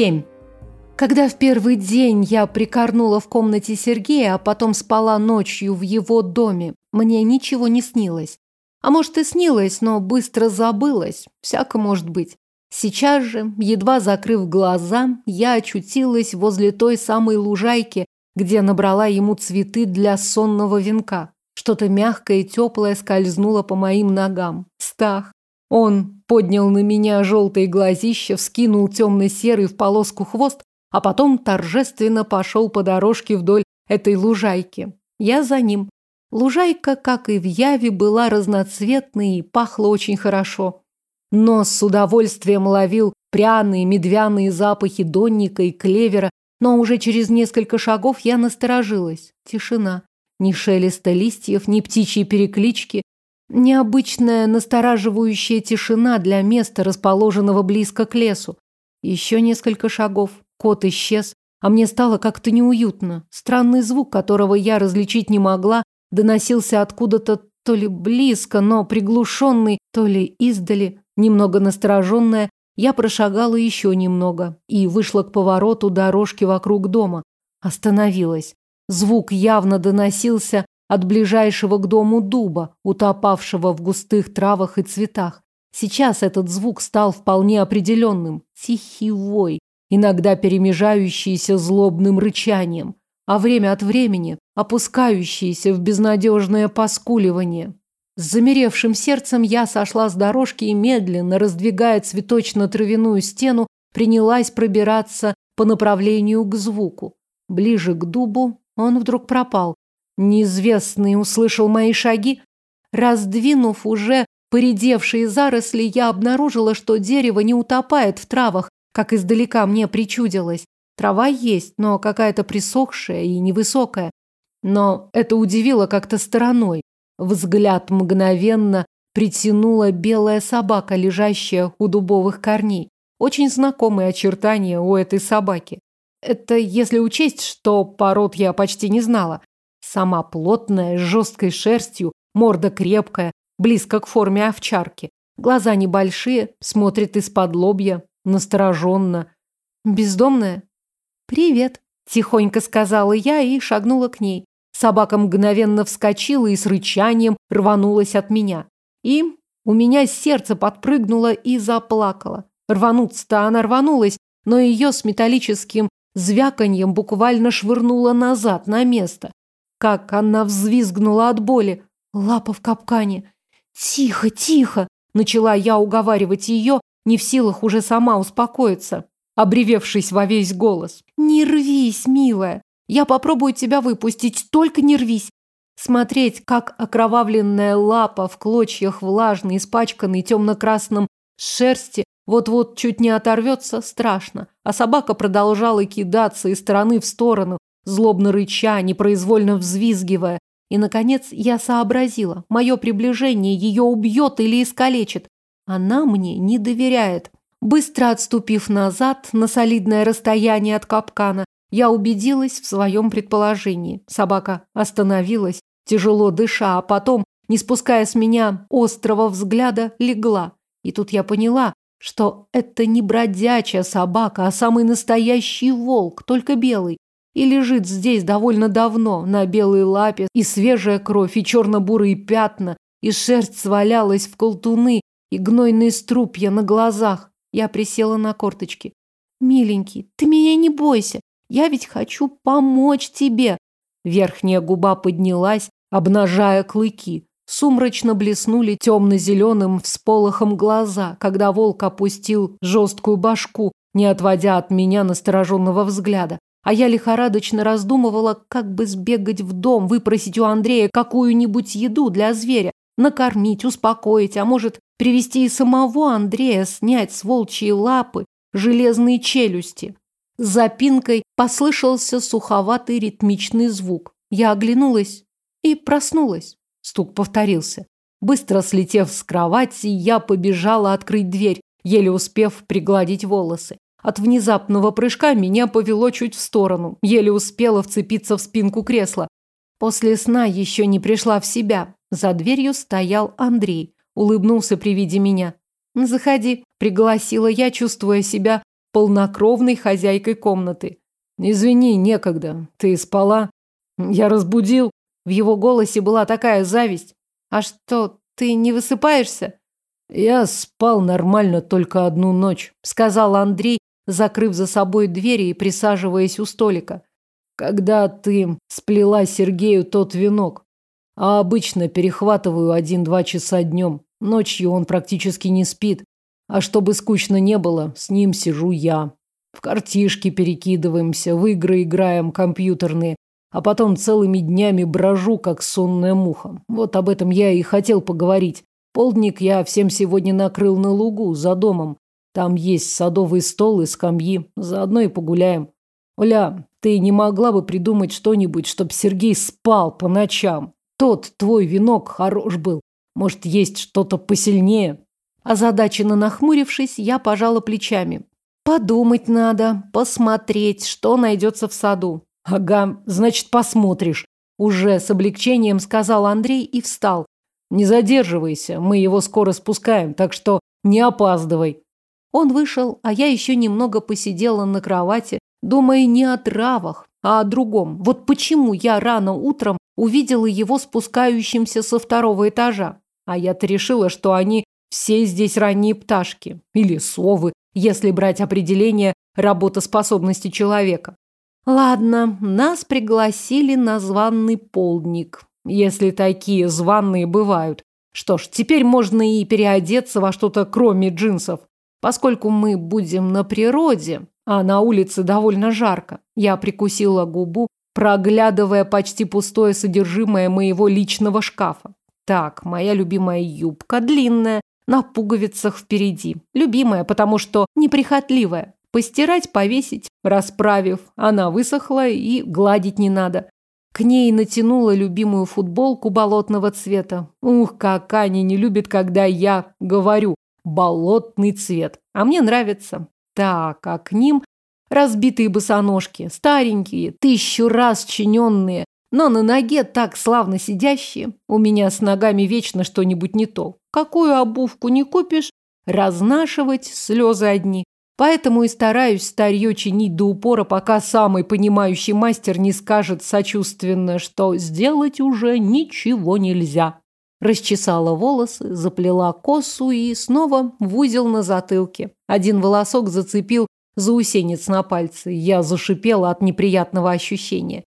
7. Когда в первый день я прикорнула в комнате Сергея, а потом спала ночью в его доме, мне ничего не снилось. А может и снилось, но быстро забылось. Всяко может быть. Сейчас же, едва закрыв глаза, я очутилась возле той самой лужайки, где набрала ему цветы для сонного венка. Что-то мягкое и теплое скользнуло по моим ногам. Стах. Он поднял на меня желтые глазища, вскинул темно-серый в полоску хвост, а потом торжественно пошел по дорожке вдоль этой лужайки. Я за ним. Лужайка, как и в Яве, была разноцветной и пахла очень хорошо. Нос с удовольствием ловил пряные медвяные запахи донника и клевера, но уже через несколько шагов я насторожилась. Тишина. Ни шелеста листьев, ни птичьей переклички. Необычная настораживающая тишина для места, расположенного близко к лесу. Еще несколько шагов. Кот исчез, а мне стало как-то неуютно. Странный звук, которого я различить не могла, доносился откуда-то то ли близко, но приглушенный, то ли издали. Немного настороженная, я прошагала еще немного и вышла к повороту дорожки вокруг дома. Остановилась. Звук явно доносился от ближайшего к дому дуба, утопавшего в густых травах и цветах. Сейчас этот звук стал вполне определенным. Тихий иногда перемежающийся злобным рычанием, а время от времени опускающийся в безнадежное поскуливание. С замеревшим сердцем я сошла с дорожки и медленно, раздвигая цветочно-травяную стену, принялась пробираться по направлению к звуку. Ближе к дубу он вдруг пропал. Неизвестный услышал мои шаги. Раздвинув уже поредевшие заросли, я обнаружила, что дерево не утопает в травах, как издалека мне причудилось. Трава есть, но какая-то присохшая и невысокая. Но это удивило как-то стороной. Взгляд мгновенно притянула белая собака, лежащая у дубовых корней. Очень знакомые очертания у этой собаки. Это если учесть, что пород я почти не знала. Сама плотная, с жесткой шерстью, морда крепкая, близко к форме овчарки. Глаза небольшие, смотрит из-под лобья, настороженно. Бездомная? «Привет», – тихонько сказала я и шагнула к ней. Собака мгновенно вскочила и с рычанием рванулась от меня. И у меня сердце подпрыгнуло и заплакало. Рвануться-то она рванулась, но ее с металлическим звяканьем буквально швырнуло назад, на место. Как она взвизгнула от боли. Лапа в капкане. «Тихо, тихо!» Начала я уговаривать ее, не в силах уже сама успокоиться, обревевшись во весь голос. «Не рвись, милая! Я попробую тебя выпустить, только не рвись. Смотреть, как окровавленная лапа в клочьях влажной, испачканной темно-красным шерсти вот-вот чуть не оторвется, страшно. А собака продолжала кидаться из стороны в сторону, злобно рыча, непроизвольно взвизгивая. И, наконец, я сообразила, мое приближение ее убьет или искалечит. Она мне не доверяет. Быстро отступив назад на солидное расстояние от капкана, я убедилась в своем предположении. Собака остановилась, тяжело дыша, а потом, не спуская с меня острого взгляда, легла. И тут я поняла, что это не бродячая собака, а самый настоящий волк, только белый. И лежит здесь довольно давно, на белой лапе, и свежая кровь, и черно-бурые пятна, и шерсть свалялась в колтуны, и гнойные струпья на глазах. Я присела на корточки. «Миленький, ты меня не бойся. Я ведь хочу помочь тебе. Верхняя губа поднялась, обнажая клыки. Сумрачно блеснули темно-зеленым всполохом глаза, когда волк опустил жесткую башку, не отводя от меня настороженного взгляда. А я лихорадочно раздумывала, как бы сбегать в дом, выпросить у Андрея какую-нибудь еду для зверя, накормить, успокоить, а может, привести и самого Андрея, снять с волчьей лапы железные челюсти. С запинкой послышался суховатый ритмичный звук. Я оглянулась и проснулась. Стук повторился. Быстро слетев с кровати, я побежала открыть дверь, еле успев пригладить волосы. От внезапного прыжка меня повело чуть в сторону, еле успела вцепиться в спинку кресла. После сна еще не пришла в себя. За дверью стоял Андрей, улыбнулся при виде меня. «Заходи», – пригласила я, чувствуя себя полнокровной хозяйкой комнаты. «Извини, некогда. Ты спала? Я разбудил?» В его голосе была такая зависть. «А что, ты не высыпаешься?» «Я спал нормально только одну ночь», — сказал Андрей, закрыв за собой двери и присаживаясь у столика. «Когда ты сплела Сергею тот венок, а обычно перехватываю один-два часа днем. Ночью он практически не спит, а чтобы скучно не было, с ним сижу я. В картишки перекидываемся, в игры играем компьютерные, а потом целыми днями брожу, как сонная муха. Вот об этом я и хотел поговорить. Полдник я всем сегодня накрыл на лугу, за домом. Там есть садовый стол и скамьи. Заодно и погуляем. Оля, ты не могла бы придумать что-нибудь, чтоб Сергей спал по ночам? Тот твой венок хорош был. Может, есть что-то посильнее? Озадаченно нахмурившись, я пожала плечами. Подумать надо, посмотреть, что найдется в саду. Ага, значит, посмотришь. Уже с облегчением сказал Андрей и встал. Не задерживайся, мы его скоро спускаем, так что не опаздывай. Он вышел, а я еще немного посидела на кровати, думая не о травах, а о другом. Вот почему я рано утром увидела его спускающимся со второго этажа. А я-то решила, что они все здесь ранние пташки. Или совы, если брать определение работоспособности человека. Ладно, нас пригласили на званный полдник. Если такие званные бывают. Что ж, теперь можно и переодеться во что-то кроме джинсов. Поскольку мы будем на природе, а на улице довольно жарко, я прикусила губу, проглядывая почти пустое содержимое моего личного шкафа. Так, моя любимая юбка длинная, на пуговицах впереди. Любимая, потому что неприхотливая. Постирать, повесить, расправив. Она высохла и гладить не надо. К ней натянула любимую футболку болотного цвета. Ух, как Аня не любит, когда я говорю «болотный цвет». А мне нравится. Так, а к ним разбитые босоножки, старенькие, тысячу раз чиненные, но на ноге так славно сидящие. У меня с ногами вечно что-нибудь не то. Какую обувку не купишь, разнашивать слезы одни. Поэтому и стараюсь старье чинить до упора, пока самый понимающий мастер не скажет сочувственно, что сделать уже ничего нельзя. Расчесала волосы, заплела косу и снова в узел на затылке. Один волосок зацепил заусенец на пальце. Я зашипела от неприятного ощущения.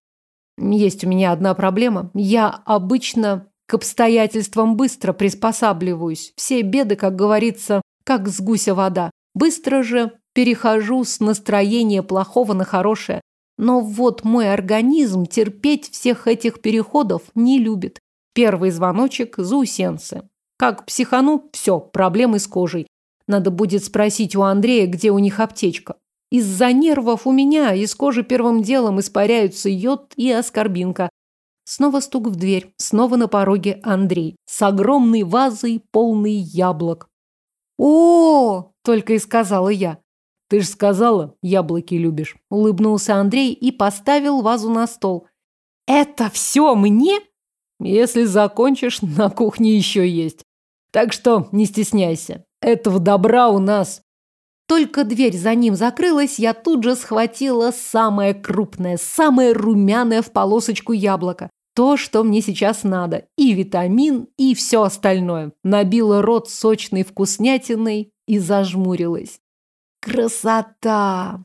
Есть у меня одна проблема. Я обычно к обстоятельствам быстро приспосабливаюсь. Все беды, как говорится, как с гуся вода. Быстро же перехожу с настроения плохого на хорошее. Но вот мой организм терпеть всех этих переходов не любит. Первый звоночек – заусенцы. Как психану – все, проблемы с кожей. Надо будет спросить у Андрея, где у них аптечка. Из-за нервов у меня из кожи первым делом испаряются йод и аскорбинка. Снова стук в дверь, снова на пороге Андрей с огромной вазой, полной яблок. О, только и сказала я. Ты ж сказала, яблоки любишь. Улыбнулся Андрей и поставил вазу на стол. Это все мне? Если закончишь, на кухне еще есть. Так что не стесняйся. Этого добра у нас только дверь за ним закрылась, я тут же схватила самое крупное, самое румяное в полосочку яблоко. То, что мне сейчас надо. И витамин, и все остальное. Набила рот сочной вкуснятиной и зажмурилась. Красота!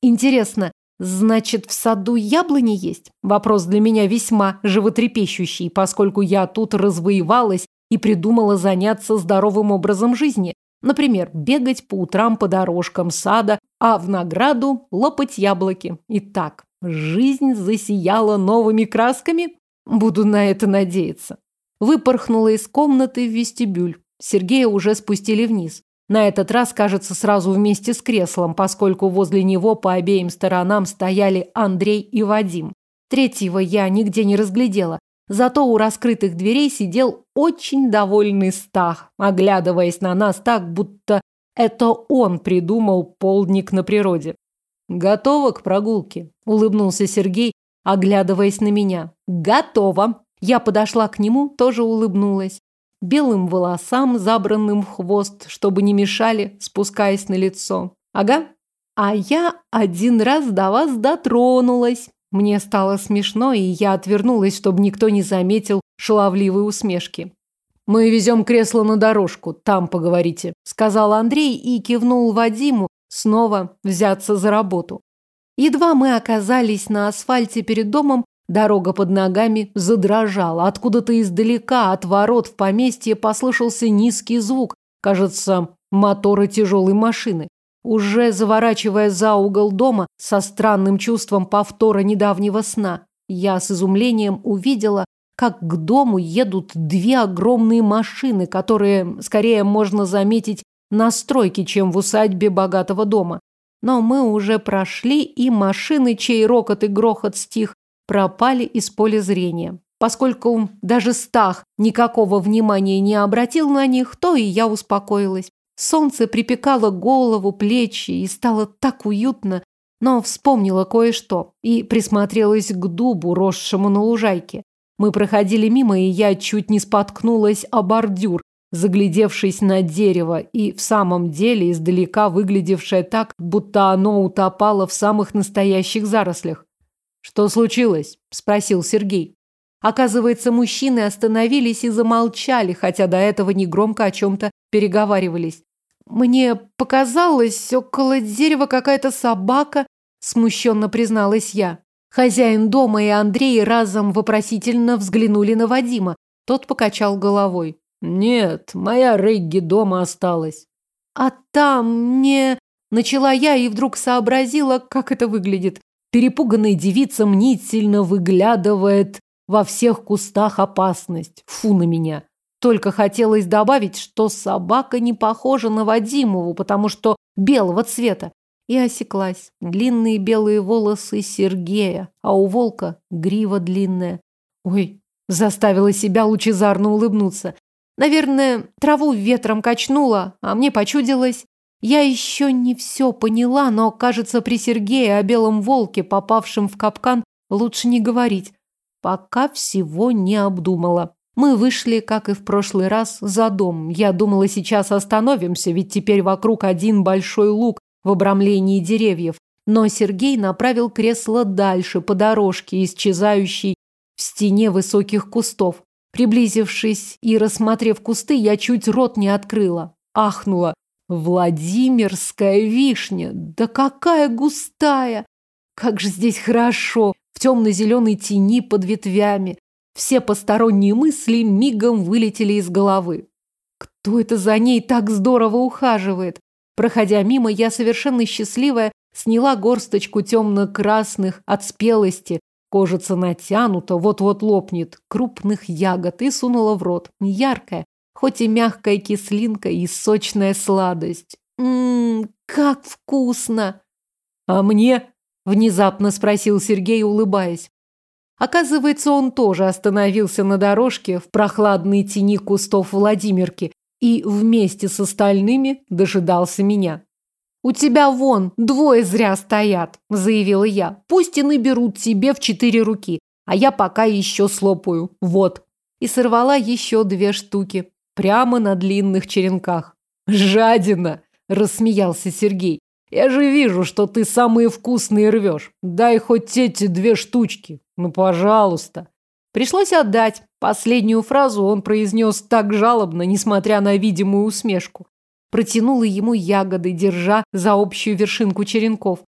Интересно, значит, в саду яблони есть? Вопрос для меня весьма животрепещущий, поскольку я тут развоевалась и придумала заняться здоровым образом жизни. Например, бегать по утрам по дорожкам сада, а в награду лопать яблоки. Итак, жизнь засияла новыми красками? Буду на это надеяться. Выпорхнула из комнаты в вестибюль. Сергея уже спустили вниз. На этот раз, кажется, сразу вместе с креслом, поскольку возле него по обеим сторонам стояли Андрей и Вадим. Третьего я нигде не разглядела, Зато у раскрытых дверей сидел очень довольный Стах, оглядываясь на нас так, будто это он придумал полдник на природе. «Готово к прогулке?» – улыбнулся Сергей, оглядываясь на меня. «Готово!» Я подошла к нему, тоже улыбнулась. Белым волосам, забранным в хвост, чтобы не мешали, спускаясь на лицо. «Ага, А я один раз до вас дотронулась. Мне стало смешно, и я отвернулась, чтобы никто не заметил шаловливой усмешки. «Мы везем кресло на дорожку, там поговорите», – сказал Андрей и кивнул Вадиму снова взяться за работу. Едва мы оказались на асфальте перед домом, дорога под ногами задрожала. Откуда-то издалека от ворот в поместье послышался низкий звук, кажется, мотора тяжелой машины. Уже заворачивая за угол дома со странным чувством повтора недавнего сна, я с изумлением увидела, как к дому едут две огромные машины, которые скорее можно заметить на стройке, чем в усадьбе богатого дома. Но мы уже прошли, и машины, чей рокот и грохот стих, пропали из поля зрения. Поскольку даже Стах никакого внимания не обратил на них, то и я успокоилась. Солнце припекало голову, плечи, и стало так уютно, но вспомнила кое-что и присмотрелась к дубу, росшему на лужайке. Мы проходили мимо, и я чуть не споткнулась о бордюр, заглядевшись на дерево, и в самом деле издалека выглядевшее так, будто оно утопало в самых настоящих зарослях. «Что случилось?» – спросил Сергей. Оказывается, мужчины остановились и замолчали, хотя до этого негромко о чем-то переговаривались. «Мне показалось, около дерева какая-то собака», – смущенно призналась я. Хозяин дома и Андрей разом вопросительно взглянули на Вадима. Тот покачал головой. «Нет, моя Регги дома осталась». «А там не...» Начала я и вдруг сообразила, как это выглядит. Перепуганная девица мнительно выглядывает во всех кустах опасность. Фу на меня. Только хотелось добавить, что собака не похожа на Вадимову, потому что белого цвета. И осеклась. Длинные белые волосы Сергея, а у волка грива длинная. Ой, заставила себя лучезарно улыбнуться. Наверное, траву ветром качнула, а мне почудилось. Я еще не все поняла, но, кажется, при Сергее о белом волке, попавшем в капкан, лучше не говорить. Пока всего не обдумала. Мы вышли, как и в прошлый раз, за дом. Я думала, сейчас остановимся, ведь теперь вокруг один большой луг, в обрамлении деревьев, но Сергей направил кресло дальше, по дорожке, исчезающей в стене высоких кустов. Приблизившись и рассмотрев кусты, я чуть рот не открыла. Ахнула. Владимирская вишня! Да какая густая! Как же здесь хорошо! В темно-зеленой тени под ветвями. Все посторонние мысли мигом вылетели из головы. Кто это за ней так здорово ухаживает? Проходя мимо, я совершенно счастливая сняла горсточку темно-красных от спелости, кожица натянута, вот-вот лопнет, крупных ягод и сунула в рот. Яркая, хоть и мягкая кислинка и сочная сладость. Ммм, как вкусно! А мне? Внезапно спросил Сергей, улыбаясь. Оказывается, он тоже остановился на дорожке в прохладной тени кустов Владимирки и вместе с остальными дожидался меня. «У тебя вон двое зря стоят», – заявила я. «Пусть и наберут тебе в четыре руки, а я пока еще слопаю. Вот». И сорвала еще две штуки прямо на длинных черенках. «Жадина!» – рассмеялся Сергей. «Я же вижу, что ты самые вкусные рвешь. Дай хоть эти две штучки. Ну, пожалуйста». Пришлось отдать. Последнюю фразу он произнес так жалобно, несмотря на видимую усмешку. Протянула ему ягоды, держа за общую вершинку черенков.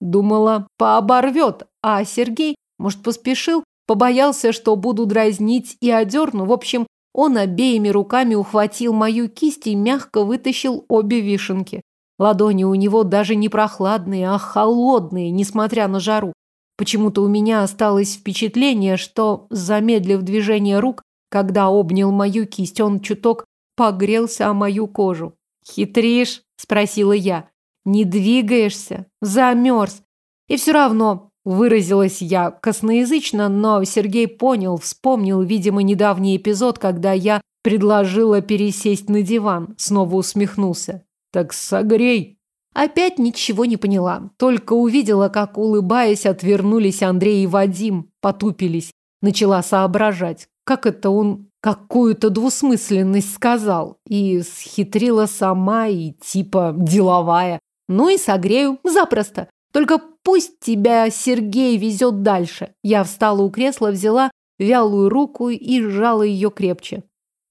Думала, пооборвет, а Сергей, может, поспешил, побоялся, что буду дразнить и одерну. В общем, он обеими руками ухватил мою кисть и мягко вытащил обе вишенки. Ладони у него даже не прохладные, а холодные, несмотря на жару. Почему-то у меня осталось впечатление, что, замедлив движение рук, когда обнял мою кисть, он чуток погрелся о мою кожу. «Хитришь?» – спросила я. «Не двигаешься? Замерз. И все равно, выразилась я косноязычно, но Сергей понял, вспомнил, видимо, недавний эпизод, когда я предложила пересесть на диван. Снова усмехнулся. «Так согрей!» Опять ничего не поняла, только увидела, как, улыбаясь, отвернулись Андрей и Вадим, потупились. Начала соображать, как это он какую-то двусмысленность сказал и схитрила сама и типа деловая. Ну и согрею. Запросто. Только пусть тебя Сергей везет дальше. Я встала у кресла, взяла вялую руку и сжала ее крепче.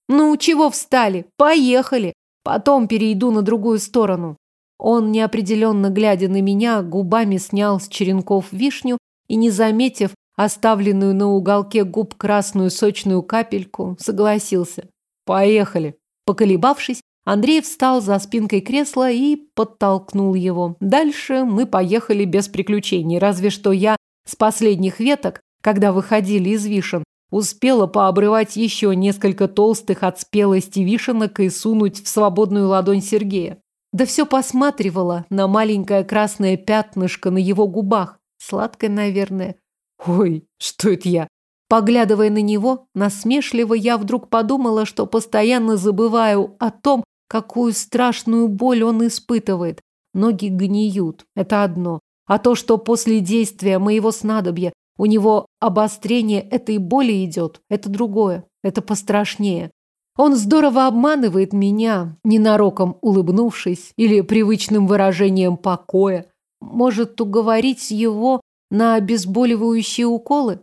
Ну, чего встали? Поехали. Потом перейду на другую сторону. Он, неопределенно глядя на меня, губами снял с черенков вишню и, не заметив оставленную на уголке губ красную сочную капельку, согласился. Поехали. Поколебавшись, Андрей встал за спинкой кресла и подтолкнул его. Дальше мы поехали без приключений, разве что я с последних веток, когда выходили из вишен, успела пообрывать еще несколько толстых от спелости вишенок и сунуть в свободную ладонь Сергея. Да все посматривала на маленькое красное пятнышко на его губах. Сладкое, наверное. Ой, что это я? Поглядывая на него, насмешливо я вдруг подумала, что постоянно забываю о том, какую страшную боль он испытывает. Ноги гниют, это одно. А то, что после действия моего снадобья у него обострение этой боли идет, это другое, это пострашнее. Он здорово обманывает меня, ненароком улыбнувшись или привычным выражением покоя. Может уговорить его на обезболивающие уколы?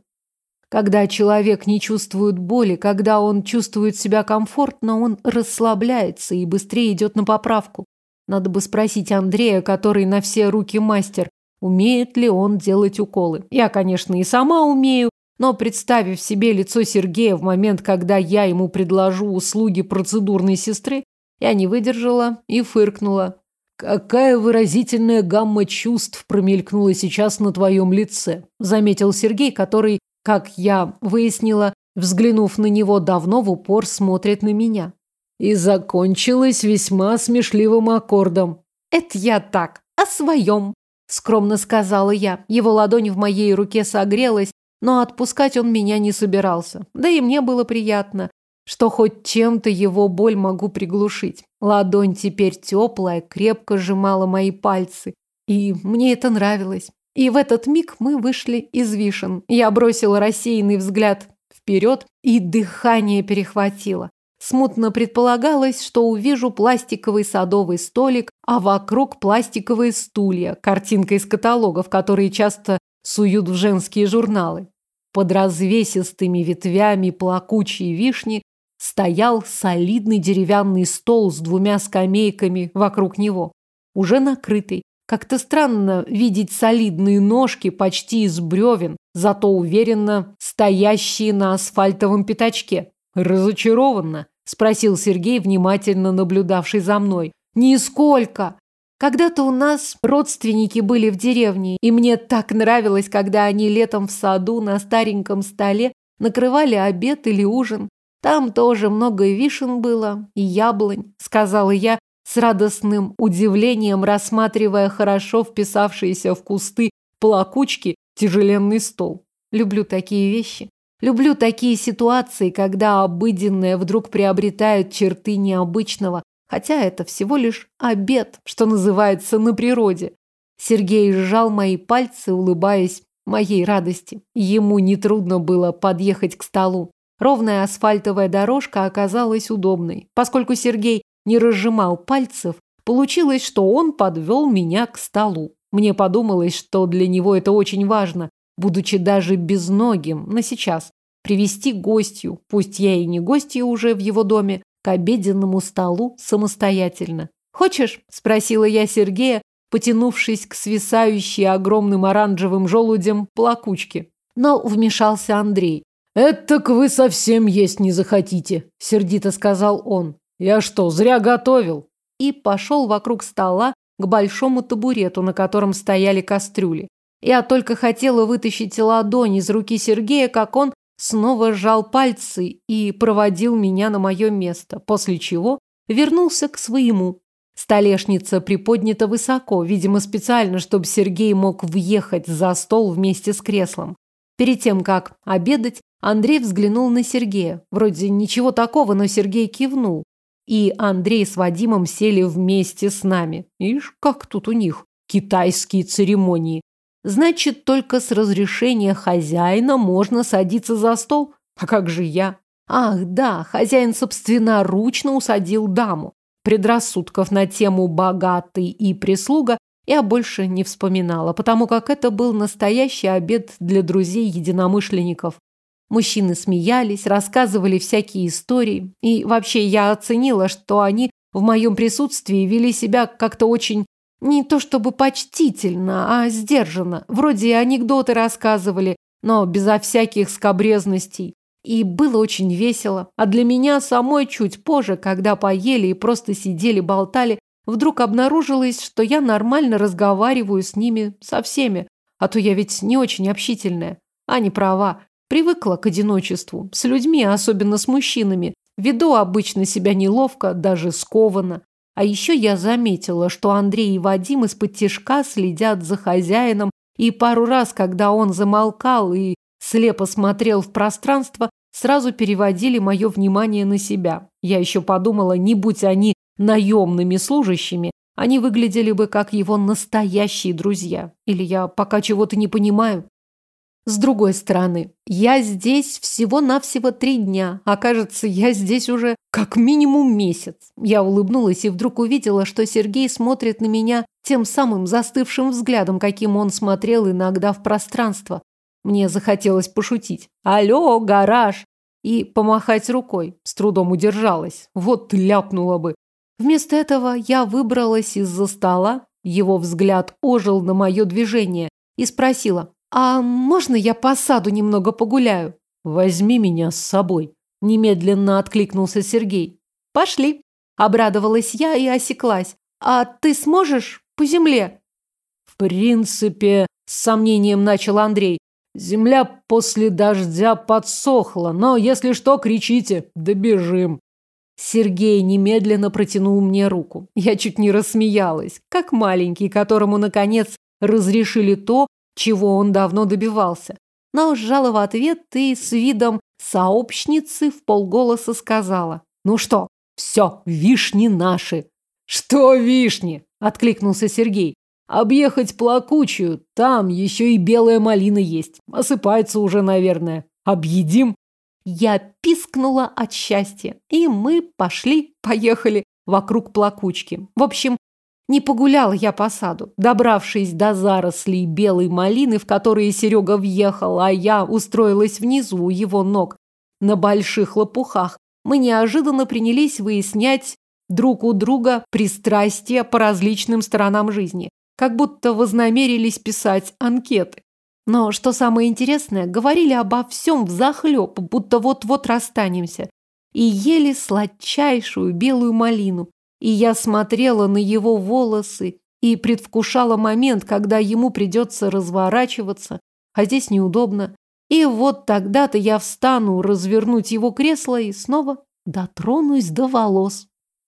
Когда человек не чувствует боли, когда он чувствует себя комфортно, он расслабляется и быстрее идет на поправку. Надо бы спросить Андрея, который на все руки мастер, умеет ли он делать уколы. Я, конечно, и сама умею, но, представив себе лицо Сергея в момент, когда я ему предложу услуги процедурной сестры, я не выдержала и фыркнула. «Какая выразительная гамма чувств промелькнула сейчас на твоем лице», заметил Сергей, который, как я выяснила, взглянув на него давно в упор, смотрит на меня. И закончилась весьма смешливым аккордом. «Это я так, о своем», скромно сказала я. Его ладонь в моей руке согрелась, но отпускать он меня не собирался. Да и мне было приятно, что хоть чем-то его боль могу приглушить. Ладонь теперь теплая, крепко сжимала мои пальцы. И мне это нравилось. И в этот миг мы вышли из вишен. Я бросила рассеянный взгляд вперед, и дыхание перехватило. Смутно предполагалось, что увижу пластиковый садовый столик, а вокруг пластиковые стулья, картинка из каталогов, которые часто суют в женские журналы. Под развесистыми ветвями плакучей вишни стоял солидный деревянный стол с двумя скамейками вокруг него, уже накрытый. Как-то странно видеть солидные ножки почти из бревен, зато уверенно стоящие на асфальтовом пятачке. Разочарованно, спросил Сергей, внимательно наблюдавший за мной. Нисколько. Когда-то у нас родственники были в деревне, и мне так нравилось, когда они летом в саду на стареньком столе накрывали обед или ужин. Там тоже много вишен было и яблонь, сказала я с радостным удивлением, рассматривая хорошо вписавшиеся в кусты плакучки тяжеленный стол. Люблю такие вещи. Люблю такие ситуации, когда обыденное вдруг приобретает черты необычного, Хотя это всего лишь обед, что называется, на природе. Сергей сжал мои пальцы, улыбаясь моей радости. Ему нетрудно было подъехать к столу. Ровная асфальтовая дорожка оказалась удобной. Поскольку Сергей не разжимал пальцев, получилось, что он подвел меня к столу. Мне подумалось, что для него это очень важно, будучи даже безногим, на сейчас. Привести гостью, пусть я и не гостья уже в его доме, к обеденному столу самостоятельно. «Хочешь?» – спросила я Сергея, потянувшись к свисающей огромным оранжевым желудям плакучке. Но вмешался Андрей. «Это-к вы совсем есть не захотите», – сердито сказал он. «Я что, зря готовил?» И пошел вокруг стола к большому табурету, на котором стояли кастрюли. Я только хотела вытащить ладонь из руки Сергея, как он снова сжал пальцы и проводил меня на мое место, после чего вернулся к своему. Столешница приподнята высоко, видимо, специально, чтобы Сергей мог въехать за стол вместе с креслом. Перед тем, как обедать, Андрей взглянул на Сергея. Вроде ничего такого, но Сергей кивнул. И Андрей с Вадимом сели вместе с нами. Ишь, как тут у них китайские церемонии. Значит, только с разрешения хозяина можно садиться за стол? А как же я? Ах, да, хозяин собственноручно усадил даму. Предрассудков на тему «богатый» и «прислуга» я больше не вспоминала, потому как это был настоящий обед для друзей-единомышленников. Мужчины смеялись, рассказывали всякие истории, и вообще я оценила, что они в моем присутствии вели себя как-то очень не то чтобы почтительно, а сдержанно. Вроде анекдоты рассказывали, но безо всяких скобрезностей. И было очень весело. А для меня самой чуть позже, когда поели и просто сидели болтали, вдруг обнаружилось, что я нормально разговариваю с ними, со всеми. А то я ведь не очень общительная. Аня права. Привыкла к одиночеству. С людьми, особенно с мужчинами. Веду обычно себя неловко, даже скованно. А еще я заметила, что Андрей и Вадим из-под тишка следят за хозяином, и пару раз, когда он замолкал и слепо смотрел в пространство, сразу переводили мое внимание на себя. Я еще подумала, не будь они наемными служащими, они выглядели бы как его настоящие друзья. Или я пока чего-то не понимаю. С другой стороны, я здесь всего-навсего три дня, а кажется, я здесь уже как минимум месяц. Я улыбнулась и вдруг увидела, что Сергей смотрит на меня тем самым застывшим взглядом, каким он смотрел иногда в пространство. Мне захотелось пошутить. «Алло, гараж!» И помахать рукой. С трудом удержалась. Вот ляпнула бы. Вместо этого я выбралась из-за стола. Его взгляд ожил на мое движение и спросила, «А можно я по саду немного погуляю?» «Возьми меня с собой», – немедленно откликнулся Сергей. «Пошли», – обрадовалась я и осеклась. «А ты сможешь по земле?» «В принципе», – с сомнением начал Андрей, «земля после дождя подсохла, но если что, кричите, добежим». Сергей немедленно протянул мне руку. Я чуть не рассмеялась, как маленький, которому, наконец, разрешили то, чего он давно добивался. Но сжала в ответ и с видом сообщницы в полголоса сказала. «Ну что, все, вишни наши». «Что вишни?» – откликнулся Сергей. «Объехать плакучую, там еще и белая малина есть. Осыпается уже, наверное. Объедим?» Я пискнула от счастья, и мы пошли, поехали вокруг плакучки. В общем, не погуляла я по саду. Добравшись до зарослей белой малины, в которые Серега въехал, а я устроилась внизу у его ног на больших лопухах, мы неожиданно принялись выяснять друг у друга пристрастия по различным сторонам жизни, как будто вознамерились писать анкеты. Но, что самое интересное, говорили обо всем взахлеб, будто вот-вот расстанемся, и ели сладчайшую белую малину, и я смотрела на его волосы и предвкушала момент, когда ему придется разворачиваться, а здесь неудобно. И вот тогда-то я встану развернуть его кресло и снова дотронусь до волос.